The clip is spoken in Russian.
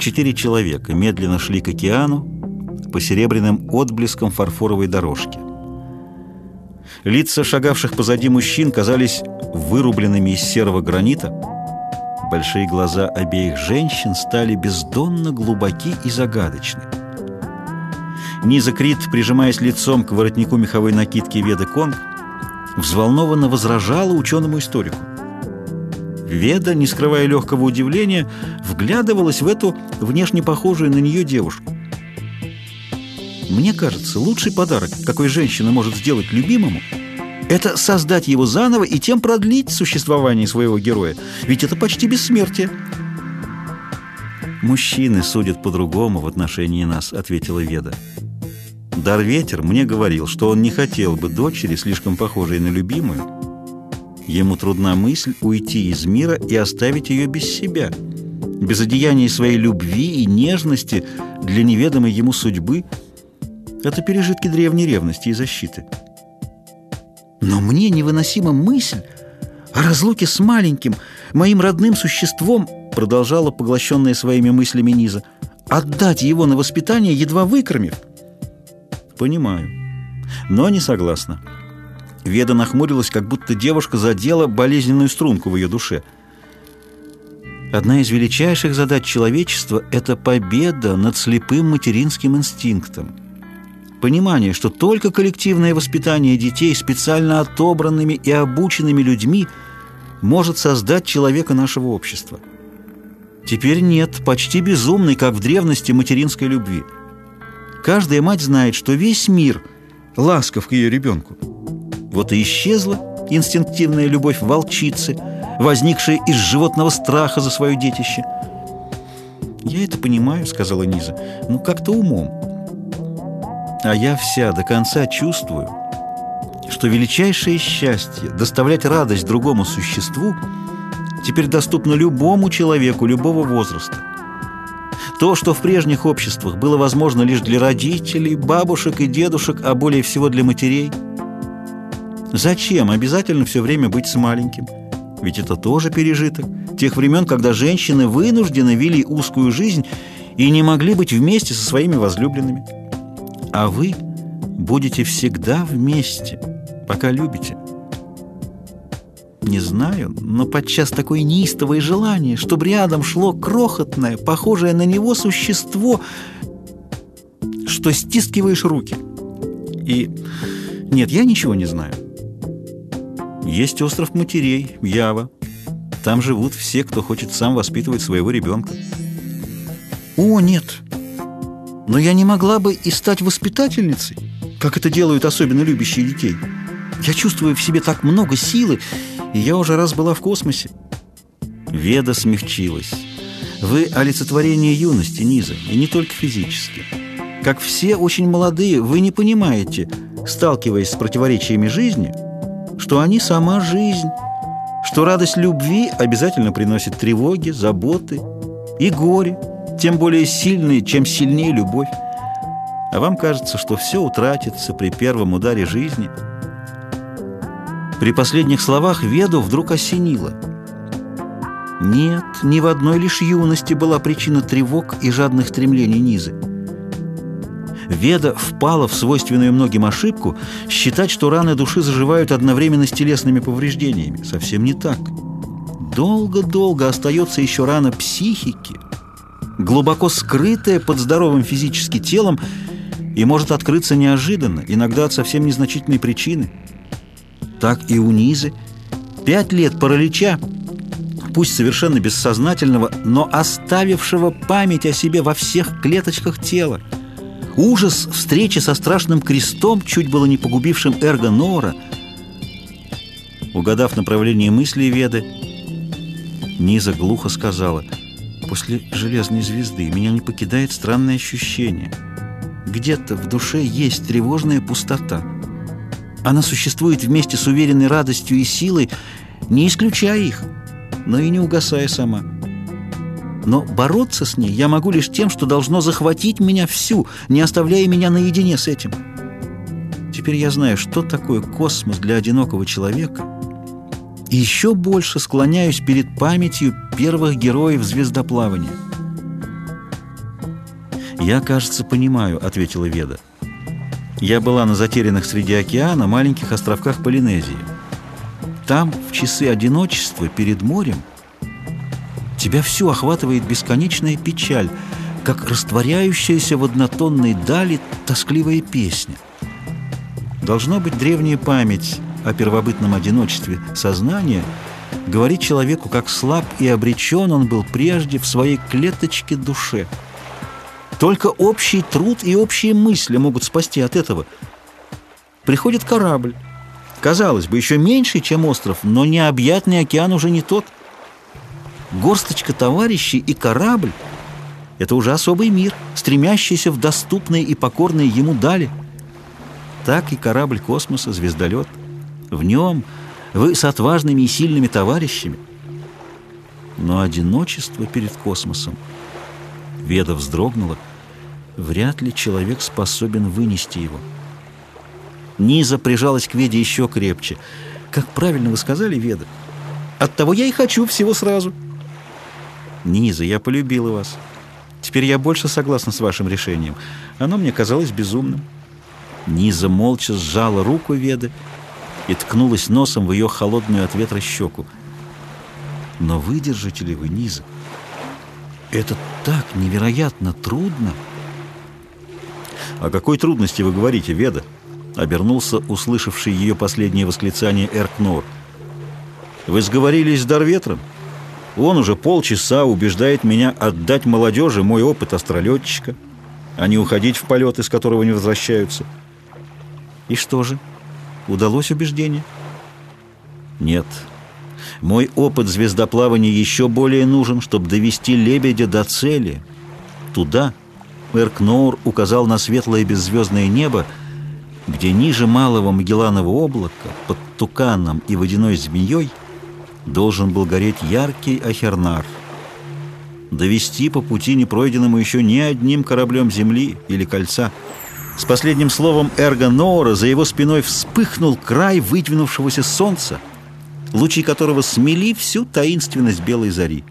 Четыре человека медленно шли к океану по серебряным отблескам фарфоровой дорожки. Лица шагавших позади мужчин казались вырубленными из серого гранита. Большие глаза обеих женщин стали бездонно глубоки и загадочны. Низа Крит, прижимаясь лицом к воротнику меховой накидки Веды Конг, взволнованно возражала ученому-историку. Веда, не скрывая легкого удивления, вглядывалась в эту внешне похожую на нее девушку. Мне кажется, лучший подарок, какой женщина может сделать любимому, это создать его заново и тем продлить существование своего героя, ведь это почти бессмертие. «Мужчины судят по-другому в отношении нас», — ответила Веда. Дарветер мне говорил, что он не хотел бы дочери, слишком похожей на любимую. Ему трудна мысль уйти из мира и оставить ее без себя, без одеяния своей любви и нежности для неведомой ему судьбы — это пережитки древней ревности и защиты. Но мне невыносима мысль о разлуке с маленьким, моим родным существом, продолжала поглощенная своими мыслями Низа, отдать его на воспитание, едва выкормив. Понимаю, но не согласна. Веда нахмурилась, как будто девушка задела болезненную струнку в ее душе. Одна из величайших задач человечества – это победа над слепым материнским инстинктом – Понимание, что только коллективное воспитание детей специально отобранными и обученными людьми может создать человека нашего общества. Теперь нет почти безумной, как в древности, материнской любви. Каждая мать знает, что весь мир ласков к ее ребенку. Вот и исчезла инстинктивная любовь волчицы, возникшая из животного страха за свое детище. «Я это понимаю», — сказала Низа, — «ну как-то умом». А я вся до конца чувствую, что величайшее счастье — доставлять радость другому существу — теперь доступно любому человеку любого возраста. То, что в прежних обществах было возможно лишь для родителей, бабушек и дедушек, а более всего для матерей. Зачем обязательно все время быть с маленьким? Ведь это тоже пережиток тех времен, когда женщины вынуждены вели узкую жизнь и не могли быть вместе со своими возлюбленными а вы будете всегда вместе, пока любите. Не знаю, но подчас такое неистовое желание, чтобы рядом шло крохотное, похожее на него существо, что стискиваешь руки. И нет, я ничего не знаю. Есть остров матерей, Ява. Там живут все, кто хочет сам воспитывать своего ребенка. О, нет, но я не могла бы и стать воспитательницей, как это делают особенно любящие детей. Я чувствую в себе так много силы, и я уже раз была в космосе. Веда смягчилась. Вы олицетворение юности, Низа, и не только физически. Как все очень молодые, вы не понимаете, сталкиваясь с противоречиями жизни, что они сама жизнь, что радость любви обязательно приносит тревоги, заботы и горе, тем более сильные, чем сильнее любовь. А вам кажется, что все утратится при первом ударе жизни. При последних словах Веду вдруг осенило. Нет, ни в одной лишь юности была причина тревог и жадных стремлений Низы. Веда впала в свойственную многим ошибку считать, что раны души заживают одновременно с телесными повреждениями. Совсем не так. Долго-долго остается еще рана психики – глубоко скрытое под здоровым физически телом и может открыться неожиданно, иногда от совсем незначительной причины. Так и у Низы. Пять лет паралича, пусть совершенно бессознательного, но оставившего память о себе во всех клеточках тела. Ужас встречи со страшным крестом, чуть было не погубившим Эрго Нора. Угадав направление мысли Веды, Низа глухо сказала — После «Железной звезды» меня не покидает странное ощущение. Где-то в душе есть тревожная пустота. Она существует вместе с уверенной радостью и силой, не исключая их, но и не угасая сама. Но бороться с ней я могу лишь тем, что должно захватить меня всю, не оставляя меня наедине с этим. Теперь я знаю, что такое космос для одинокого человека — и еще больше склоняюсь перед памятью первых героев звездоплавания. «Я, кажется, понимаю», — ответила Веда. «Я была на затерянных среди океана маленьких островках Полинезии. Там, в часы одиночества перед морем, тебя всю охватывает бесконечная печаль, как растворяющаяся в однотонной дали тоскливая песня. Должно быть древняя память о первобытном одиночестве сознания говорит человеку, как слаб и обречен он был прежде в своей клеточке душе. Только общий труд и общие мысли могут спасти от этого. Приходит корабль. Казалось бы, еще меньше, чем остров, но необъятный океан уже не тот. Горсточка товарищей и корабль — это уже особый мир, стремящийся в доступные и покорные ему дали. Так и корабль космоса, звездолет. В нем вы с отважными и сильными товарищами. Но одиночество перед космосом. Веда вздрогнула — Вряд ли человек способен вынести его. Низа прижалась к Веде еще крепче. Как правильно вы сказали, Веда? Оттого я и хочу всего сразу. Низа, я полюбила вас. Теперь я больше согласна с вашим решением. Оно мне казалось безумным. Низа молча сжала руку Веды и ткнулась носом в ее холодную от ветра щеку. Но выдержите ли вы, Низа? Это так невероятно трудно. «О какой трудности вы говорите, Веда?» Обернулся услышавший ее последнее восклицание Эркнор. «Вы сговорились с Дарветром? Он уже полчаса убеждает меня отдать молодежи мой опыт астролетчика, а не уходить в полет, из которого не возвращаются». «И что же? Удалось убеждение?» «Нет. Мой опыт звездоплавания еще более нужен, чтобы довести лебедя до цели. Туда, Эркноур указал на светлое беззвездное небо, где ниже малого Магелланового облака, под туканом и водяной змеей, должен был гореть яркий Ахернар. Довести по пути непройденному еще ни одним кораблем Земли или кольца. С последним словом Эрго Ноора за его спиной вспыхнул край выдвинувшегося солнца, лучи которого смели всю таинственность белой зари.